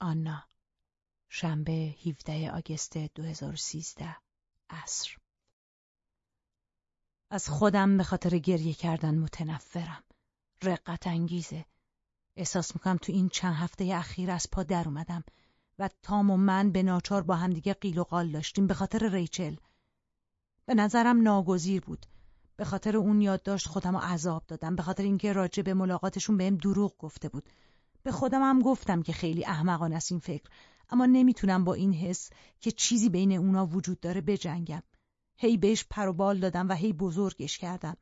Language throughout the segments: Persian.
آنا. شنبه 17 آگست 2013 عصر. از خودم به خاطر گریه کردن متنفرم. رقت انگیزه. احساس می‌کنم تو این چند هفته اخیر از پا در اومدم و تام و من به ناچار با همدیگه قیل و قال داشتیم به خاطر ریچل. به نظرم ناگزیر بود. به خاطر اون یادداشت خودم رو عذاب دادم. به خاطر اینکه راجع به ملاقاتشون بهم دروغ گفته بود. به خودم هم گفتم که خیلی احمقانه است این فکر. اما نمی‌تونم با این حس که چیزی بین اونا وجود داره بجنگم. هی بهش پر و بال دادم و هی بزرگش کردم.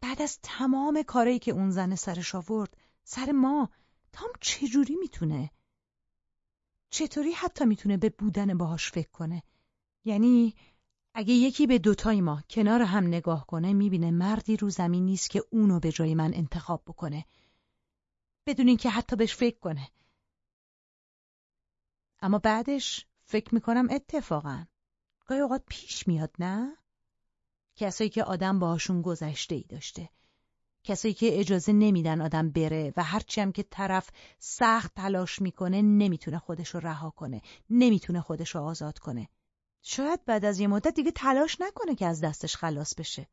بعد از تمام کاری که اون زن سرش آورد سر ما تام چجوری می‌تونه؟ چطوری حتی می‌تونه به بودن باهاش فکر کنه؟ یعنی اگه یکی به دوتای ما کنار هم نگاه کنه می‌بینه مردی رو زمین نیست که اونو به جای من انتخاب بکنه. بدون اینکه حتی بهش فکر کنه. اما بعدش فکر می‌کنم اتفاقا. گاهی اوقات پیش میاد نه؟ کسایی که آدم باهاشون گذشته ای داشته. کسایی که اجازه نمیدن آدم بره و هرچی هم که طرف سخت تلاش می‌کنه نمی‌تونه خودش رو رها کنه نمی‌تونه خودش رو آزاد کنه. شاید بعد از یه مدت دیگه تلاش نکنه که از دستش خلاص بشه.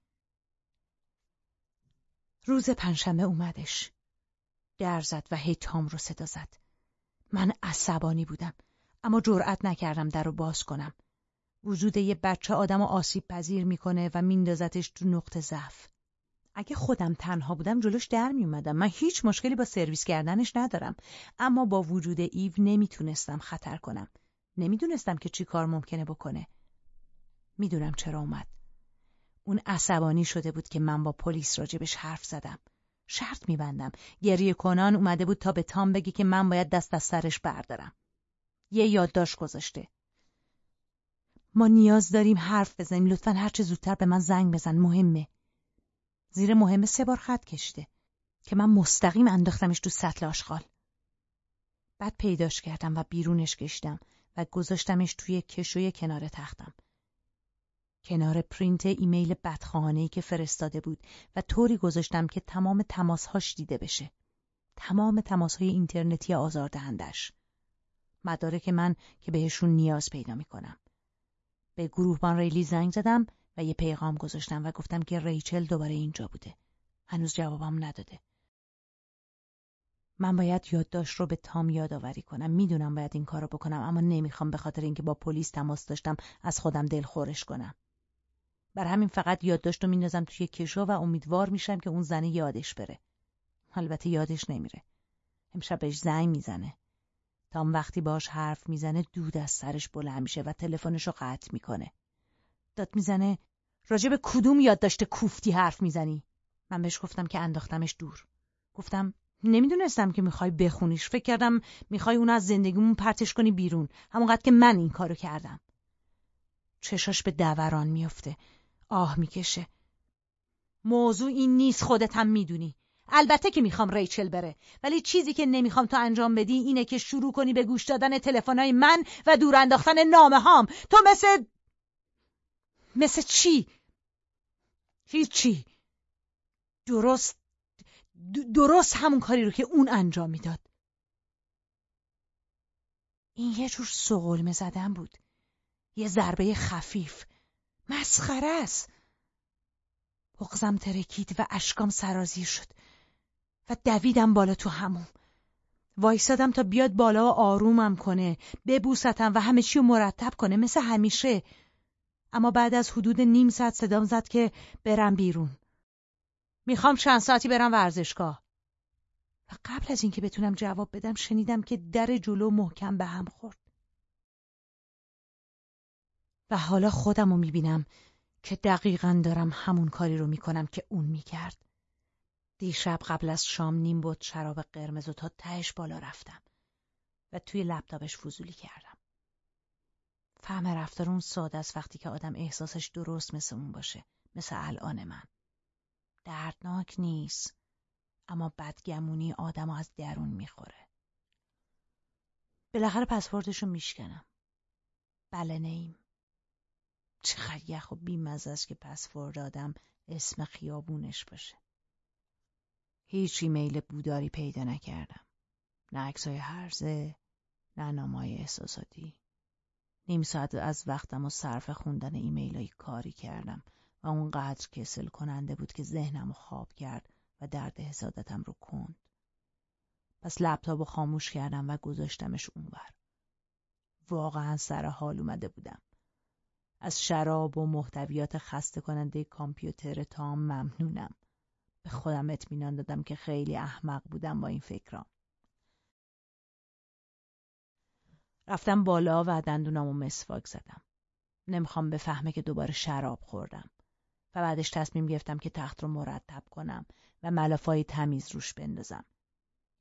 روز پنجشنبه اومدش. در زد و هی تام رو صدا زد. من عصبانی بودم اما جرأت نکردم در رو باز کنم. وجود یه بچه آدم آسیب پذیر می‌کنه و میندازتش تو نقطه ضعف. اگه خودم تنها بودم جلوش در می اومدم. من هیچ مشکلی با سرویس کردنش ندارم. اما با وجود ایو نمی‌تونستم خطر کنم. نمی‌دونستم که چی کار ممکنه بکنه. می‌دونم چرا اومد. اون عصبانی شده بود که من با پلیس راجبش حرف زدم. شرط میبندم. گریه کنان اومده بود تا به تام بگی که من باید دست از سرش بردارم. یه یادداشت گذاشته. ما نیاز داریم حرف بزنیم. لطفا هرچه زودتر به من زنگ بزن. مهمه. زیر مهمه سه بار خط کشته که من مستقیم انداختمش تو سطل آشغال. بعد پیداش کردم و بیرونش کشیدم و گذاشتمش توی کشوی کنار تختم. کنار پرینت ایمیل بدخواهانه‌ای که فرستاده بود و طوری گذاشتم که تمام تماسهاش دیده بشه. تمام تماسهای اینترنتی آزاردهندش. مدارک من که بهشون نیاز پیدا می‌کنم. به گروهبان ریلی زنگ زدم و یه پیغام گذاشتم و گفتم که ریچل دوباره اینجا بوده. هنوز جوابم نداده. من باید یادداشت رو به تام یادآوری کنم. می‌دونم باید این کارو بکنم اما نمی‌خوام به خاطر اینکه با پلیس تماس داشتم از خودم دلخورش کنم. بر همین فقط یادداشت رو میندازم توی کشو و امیدوار میشم که اون زنه یادش بره. البته یادش نمیره. امشب بهش زنگ می‌زنه. تام وقتی باش حرف می‌زنه دود از سرش بلند میشه و تلفنش رو قطع می‌کنه. داد می‌زنه راجع به کدوم یادداشت کوفتی حرف می‌زنی؟ من بهش گفتم که انداختمش دور. گفتم نمی‌دونستم که می‌خوای بخونیش. فکر کردم می‌خوای اون از زندگیمون پرتش کنی بیرون. همونقدر که من این کارو کردم. چشاش به دوران میفته. آه می‌کشه. موضوع این نیست خودت هم می‌دونی. البته که می‌خوام ریچل بره ولی چیزی که نمی‌خوام تو انجام بدی اینه که شروع کنی به گوش دادن تلفن‌های من و دور انداختن نامه هام تو مثل مثل چی؟ هیچی درست درست همون کاری رو که اون انجام می‌داد این یه جور سغلمه زدن بود یه ضربه خفیف مسخره است. بغزم ترکید و اشکام سرازیر شد و دویدم بالا تو هموم وایسادم تا بیاد بالا و آرومم کنه ببوستم و همه چی مرتب کنه مثل همیشه. اما بعد از حدود نیم ساعت صدام زد که برم بیرون. می‌خوام چند ساعتی برم ورزشگاه. و قبل از اینکه بتونم جواب بدم شنیدم که در جلو محکم به هم خورد. و حالا خودم رو می‌بینم که دقیقا دارم همون کاری رو می‌کنم که اون می‌کرد. دیشب قبل از شام نیم بود شراب قرمز و تا تهش بالا رفتم و توی لپتاپش فضولی کردم. فهم رفتار اون ساده است وقتی که آدم احساسش درست مثل اون باشه مثل الان من. دردناک نیست اما بدگمونی آدم از درون می‌خوره. بالاخره پسوردشو میشکنم. بله نیم. چقدر یخ و بیمزه است که پسورد آدم اسم خیابونش باشه هیچ ایمیل بوداری پیدا نکردم نه عکسای هرزه نه نامای احساساتی نیم ساعت از وقتم و صرف خوندن ایمیل کاری کردم و اونقدر کسل کننده بود که ذهنم خواب کرد و درد حسادتم رو کند. پس لپتاپ خاموش کردم و گذاشتمش اونور. واقعا سر حال اومده بودم. از شراب و محتویات خسته کننده کامپیوتر تام ممنونم. به خودم اطمینان دادم که خیلی احمق بودم با این فکرام. رفتم بالا و دندونامو مسواک زدم. نمی‌خوام بفهمه که دوباره شراب خوردم. و بعدش تصمیم گرفتم که تخت رو مرتب کنم و ملافای تمیز روش بندازم.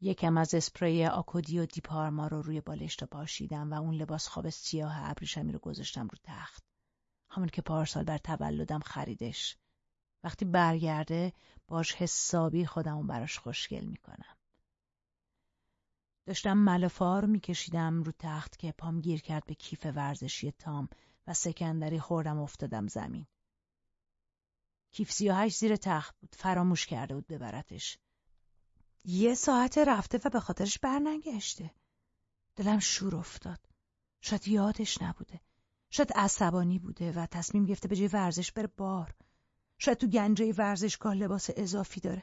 یکم از اسپری آکودی و دیپارما رو روی بالشت پاشیدم و اون لباس خواب سیاه ابریشمی رو گذاشتم رو تخت. همون که پارسال بر تولدم خریدش. وقتی برگرده باش حسابی خودمو براش خوشگل می‌کنم. داشتم ملافا رو میکشیدم رو تخت که پام گیر کرد به کیف ورزشی تام و سکندری خوردم افتادم زمین. کیف سیاهش زیر تخت بود فراموش کرده بود ببرتش یه ساعت رفته و به خاطرش برنگشته دلم شور افتاد شاید یادش نبوده شاید عصبانی بوده و تصمیم گرفته به جای ورزش بره بار. شاید تو گنجه ورزشگاه لباس اضافی داره.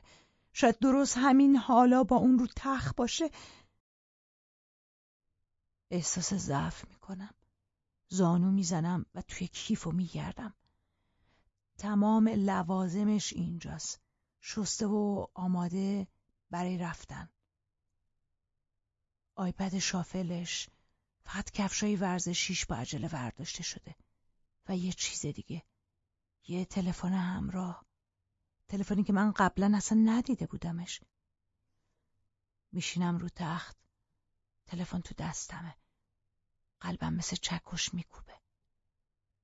شاید درست همین حالا با اون رو تخت باشه. احساس ضعف می‌کنم. زانو می‌زنم و توی کیف و میگردم. تمام لوازمش اینجاست. شسته و آماده برای رفتن. آیپد شافلش فقط کفشای ورزشیش با عجله ورداشته شده و یه چیز دیگه یه تلفن همراه. تلفنی که من قبلا اصلا ندیده بودمش. میشینم رو تخت. تلفن تو دستمه. قلبم مثل چکش میکوبه.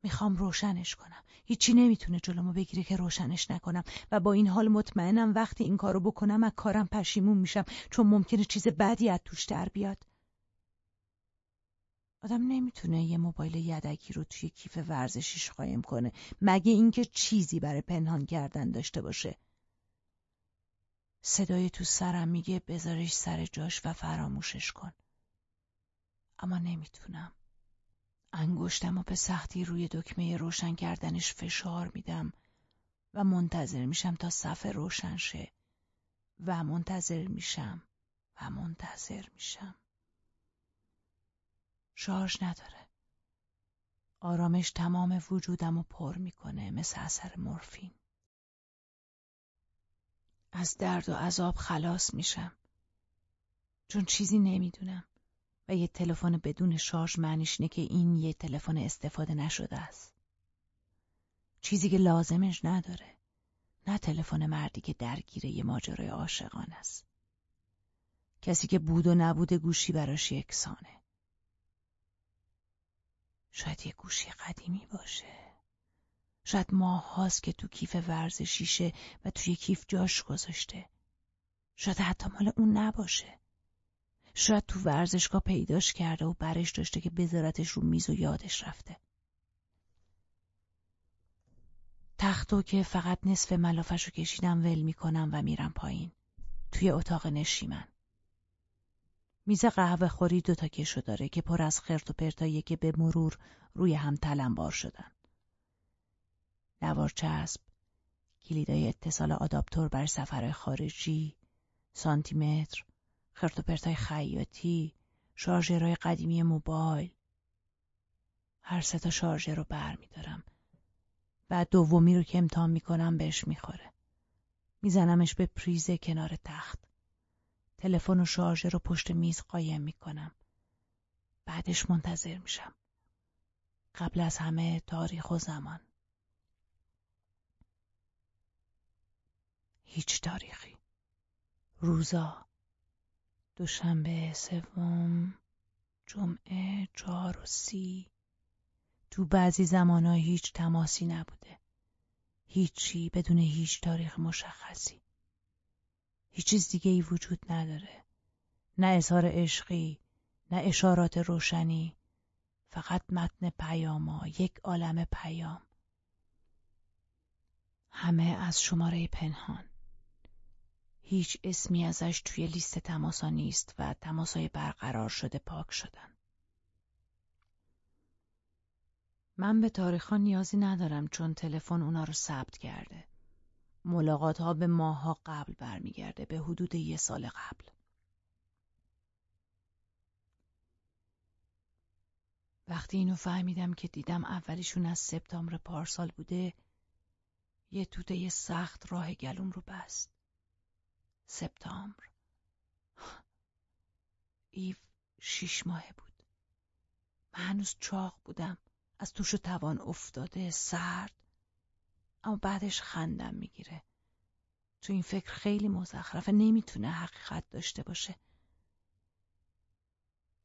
می‌خوام روشنش کنم. هیچی نمی‌تونه جلومو بگیره که روشنش نکنم. و با این حال مطمئنم وقتی این کارو بکنم از کارم پشیمون میشم. چون ممکنه چیز بدی از توش در بیاد. آدم نمی‌تونه یه موبایل یدکی رو توی کیف ورزشیش قایم کنه. مگه اینکه چیزی برای پنهان کردن داشته باشه. صدای تو سرم میگه بذارش سر جاش و فراموشش کن. اما نمی‌تونم. انگشتم و به سختی روی دکمه روشن کردنش فشار میدم و منتظر میشم تا صفحه روشن شه. و منتظر میشم. و منتظر میشم. شارژ نداره آرامش تمام وجودم رو پر می‌کنه مثل اثر مورفین از درد و عذاب خلاص میشم چون چیزی نمی‌دونم و یه تلفن بدون شارژ معنیش اینه که این یه تلفن استفاده نشده است. چیزی که لازمش نداره. نه تلفن مردی که درگیره یه ماجرای عاشقان است. کسی که بود و نبود گوشی براش یکسانه. شاید یه گوشی قدیمی باشه. شاید ماه هاست که تو کیف ورزشیشه و توی کیف جاش گذاشته. شاید حتی مال اون نباشه. شاید تو ورزشگاه پیداش کرده و برش داشته که بذارتش رو میز و یادش رفته. تختو که فقط نصف ملافش رو کشیدم ول می‌کنم و میرم پایین. توی اتاق نشیمن. میز قهوه خوری دوتا کشو داره که پر از خرت و پرتایی که به مرور روی هم تلمبار شدن. نوار چسب، کلیدای اتصال آداپتور بر سفر خارجی، سانتیمتر، خرت و پرتای خیاطی، شارژرهای قدیمی موبایل. هر سه تا شارژر رو برمیدارم. بعد دومی رو که امتحان می‌کنم بهش می‌خوره. میزنمش به پریز کنار تخت. تلفن و شارژر رو پشت میز قایم می‌کنم. بعدش منتظر میشم. قبل از همه تاریخ و زمان. هیچ تاریخی. روزا دوشنبه سوم جمعه چهار و سی تو بعضی زمانها هیچ تماسی نبوده هیچی بدون هیچ تاریخ مشخصی هیچ چیز دیگه ای وجود نداره. نه اظهار عشقی نه اشارات روشنی فقط متن پیاما یک عالم پیام. همه از شماره پنهان. هیچ اسمی ازش توی لیست تماسا نیست و تماسای برقرار شده پاک شدن. من به تاریخان نیازی ندارم چون تلفن اونا رو ثبت کرده. ملاقات ها به ماها قبل برمیگرده به حدود یه سال قبل. وقتی اینو فهمیدم که دیدم اولیشون از سپتامبر پارسال بوده یه توده سخت راه گلوم رو بست. سپتامبر ایف شیش ماهه بود. من هنوز چاق بودم. از توش توان افتاده سرد اما بعدش خندم می‌گیره. تو این فکر خیلی مزخرفه نمی‌تونه حقیقت داشته باشه.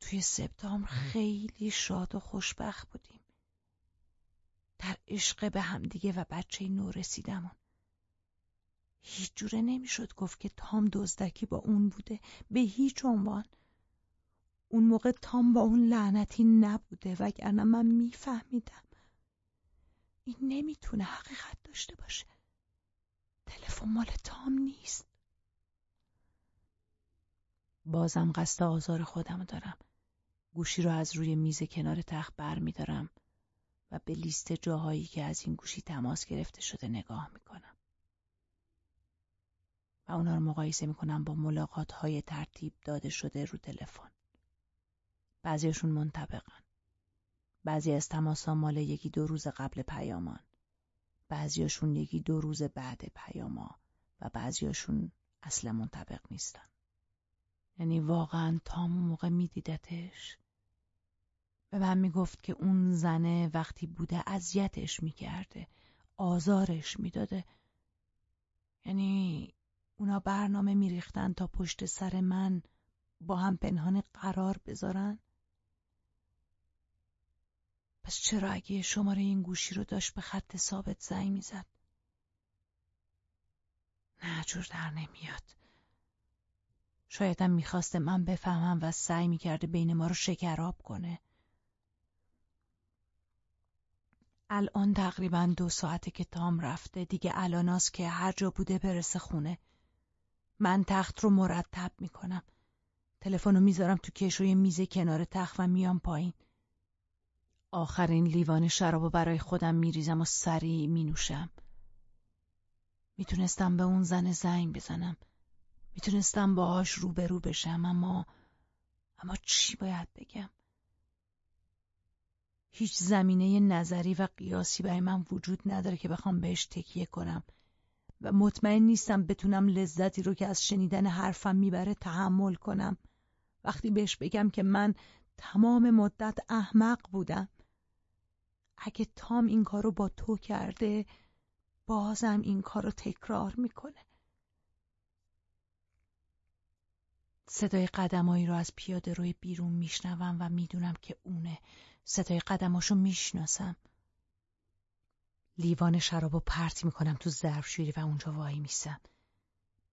توی سپتامبر خیلی شاد و خوشبخت بودیم. در عشق به همدیگه و بچه نو رسیدمون هیچ جوره نمی‌شد گفت که تام دزدکی با اون بوده به هیچ عنوان. اون موقع تام با اون لعنتی نبوده وگرنه من میفهمیدم. این نمی‌تونه حقیقت داشته باشه. تلفن مال تام نیست. بازم قصد آزار خودم دارم. گوشی رو از روی میز کنار تخت بر میدارم و به لیست جاهایی که از این گوشی تماس گرفته شده نگاه می‌کنم. و اونا رو مقایسه می‌کنم با ملاقات های ترتیب داده شده رو تلفن. بعضیشون منطبقن. بعضی از تماسا مال یکی دو روز قبل پیامان. بعضیاشون یکی دو روز بعد پیاما و بعضیاشون اصلا منطبق نیستن. یعنی واقعا تام موقع میدیدتش به من می‌گفت که اون زنه وقتی بوده اذیتش می‌کرده آزارش می‌داده یعنی اونا برنامه میریختن تا پشت سر من با هم پنهان قرار بذارن پس چرا اگه شماره این گوشی رو داشت به خط ثابت زنگ می‌زد؟ نه جور در نمیاد. شایدم می‌خواسته من بفهمم و سعی می‌کرده بین ما رو شکراب کنه. الان تقریبا دو ساعته که تام رفته دیگه الاناست که هر جا بوده برسه خونه. من تخت رو مرتب می‌کنم. تلفن رو می‌ذارم تو کشوی میز کنار تخت و میام پایین. آخرین لیوان شرابو برای خودم میریزم و سریع مینوشم. می‌تونستم به اون زن زنگ بزنم. می‌تونستم باهاش روبرو بشم اما اما چی باید بگم؟ هیچ زمینه نظری و قیاسی برای من وجود نداره که بخوام بهش تکیه کنم. و مطمئن نیستم بتونم لذتی رو که از شنیدن حرفم می‌بره تحمل کنم. وقتی بهش بگم که من تمام مدت احمق بودم اگه تام این کارو با تو کرده بازم این کارو تکرار می‌کنه. صدای قدمایی رو از پیاده روی بیرون میشنوم و می‌دونم که اونه. صدای قدماشو می‌شناسم. لیوان شرابو پرت می‌کنم تو ظرفشویی و اونجا وای میسم.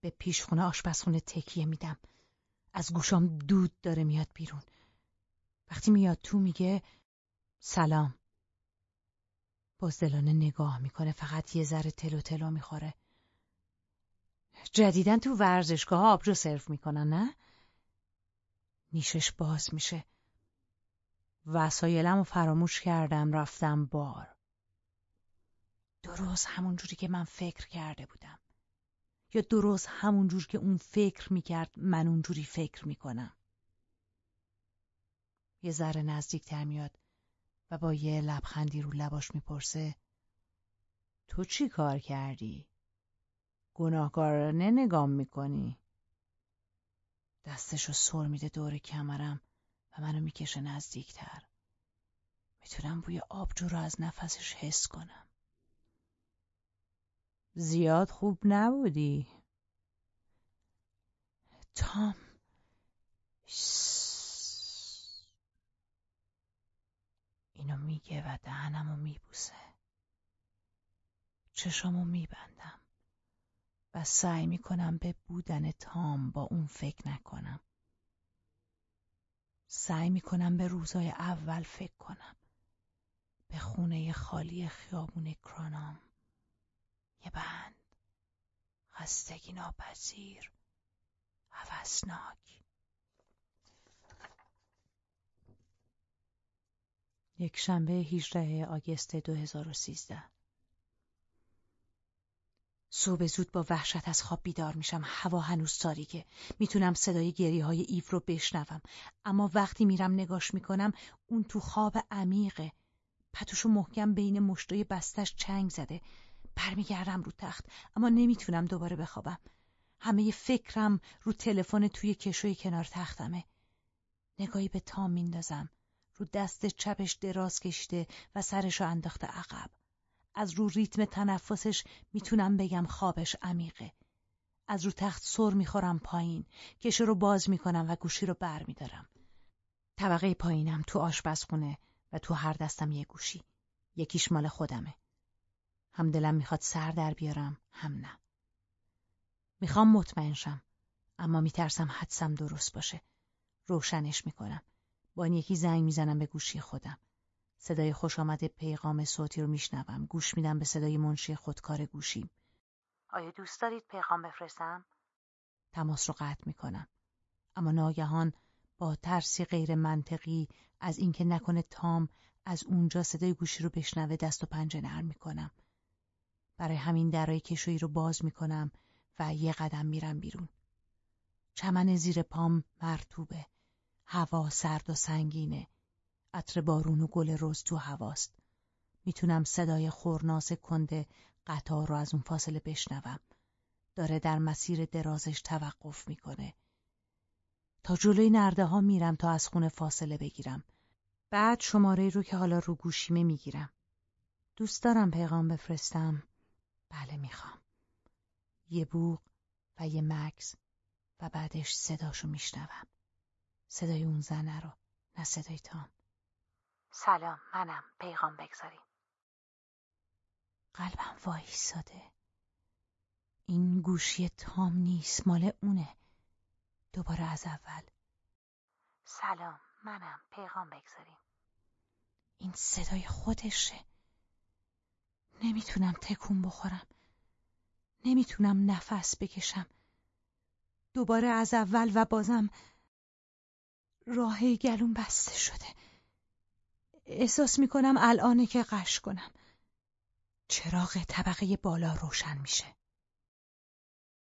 به پیشخونه آشپزخونه تکیه میدم. از گوشام دود داره میاد بیرون. وقتی میاد تو میگه سلام. بازدلانه نگاه می‌کنه فقط یه ذره تلو تلو می‌خوره. جدیدن تو ورزشگاه آبجو سرو می‌کنن نه؟ نیشش باز میشه. وسایلم رو فراموش کردم رفتم بار. درست همون جوری که من فکر کرده بودم. یا درست همون جور که اون فکر می‌کرد من اونجوری فکر می‌کنم. یه ذره نزدیکتر میاد. و با یه لبخندی رو لباش می‌پرسه تو چی کار کردی؟ گناهکارانه نگام می‌کنی؟ دستشو سر میده دور کمرم و منو می‌کشه نزدیکتر می‌تونم بوی آبجو رو از نفسش حس کنم زیاد خوب نبودی تام اینو میگه و دهنمو میبوسه. چشامو میبندم و سعی می‌کنم به بودن تام با اون فکر نکنم. سعی می‌کنم به روزای اول فکر کنم. به خونه خالی خیابون کرانام. یه بند. خستگی ناپذیر. هوسناک. یک شنبه 18 آگست 2013 صبح زود با وحشت از خواب بیدار میشم. هوا هنوز تاریکه می‌تونم صدای گریه های ایو رو بشنوم. اما وقتی میرم نگاش می‌کنم اون تو خواب عمیقه. پتوشو محکم بین مشتای بستش چنگ زده. برمیگردم رو تخت اما نمی‌تونم دوباره بخوابم. همه فکرم رو تلفن توی کشوی کنار تختمه. نگاهی به تام میندازم. رو دست چپش دراز کشیده و سرشو انداخته عقب. از رو ریتم تنفسش می‌تونم بگم خوابش عمیقه. از رو تخت سر می‌خورم پایین. کشه رو باز می‌کنم و گوشی رو بر میدارم. طبقه پایینم تو آشپزخونه و تو هر دستم یه گوشی. یکیش مال خودمه. هم دلم می‌خواد سر در بیارم هم نه. می‌خوام مطمئن شم اما میترسم حدسم درست باشه. روشنش می‌کنم. با این یکی زنگ می‌زنم به گوشی خودم. صدای خوش آمده پیغام صوتی رو میشنوم. گوش میدم به صدای منشی خودکار گوشیم. آیا دوست دارید پیغام بفرستم؟ تماس رو قطع می‌کنم. اما ناگهان با ترسی غیر منطقی از اینکه نکنه تام از اونجا صدای گوشی رو بشنوه دست و پنجه نرم می‌کنم. برای همین درای کشویی رو باز می‌کنم و یه قدم میرم بیرون. چمن زیر پام مرتوبه هوا سرد و سنگینه. عطر بارون و گل رز تو هواست. می‌تونم صدای خورناس کنده قطار رو از اون فاصله بشنوم. داره در مسیر درازش توقف می‌کنه. تا جلوی نرده ها میرم تا از خونه فاصله بگیرم. بعد شماره رو که حالا رو گوشیمه می‌گیرم. دوست دارم پیغام بفرستم. بله می‌خوام. یه بوغ و یه مکس و بعدش صداشو میشنوم. صدای اون زنه رو نه صدای تام. سلام منم پیغام بگذاریم. قلبم وایساده. این گوشی تام نیست مال اونه. دوباره از اول. سلام منم پیغام بگذاریم. این صدای خودشه. نمی‌تونم تکون بخورم. نمی‌تونم نفس بکشم. دوباره از اول و بازم راه گلوم بسته شده. احساس می‌کنم الانه که قش کنم. چراغ طبقه بالا روشن میشه.